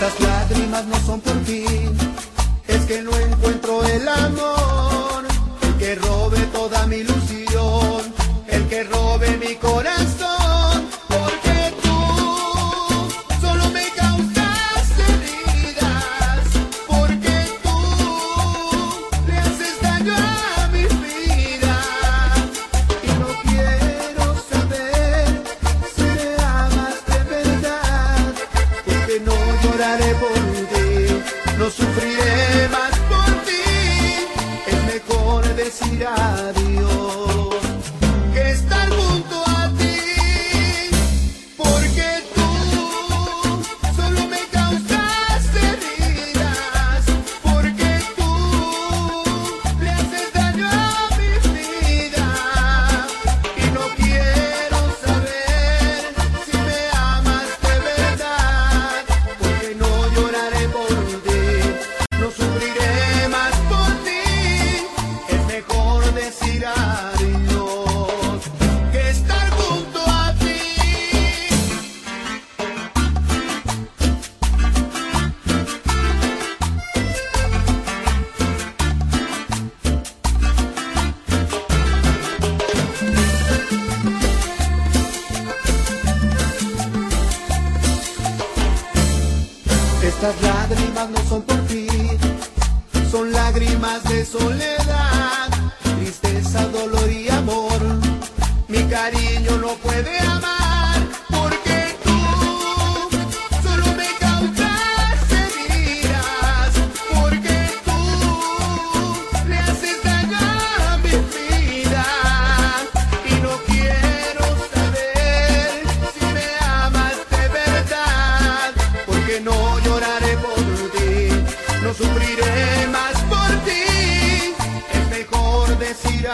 Estas lágrimas no son por ti, es que no encuentro el amor, el que robe toda mi ilusión, el que robe mi corazón. sufriré más por ti. Es mejor decir Estas lágrimas no son por ti, son lágrimas de soledad, tristeza, dolor y amor. Mi cariño no puede amar. no sufriré más por ti, es mejor decir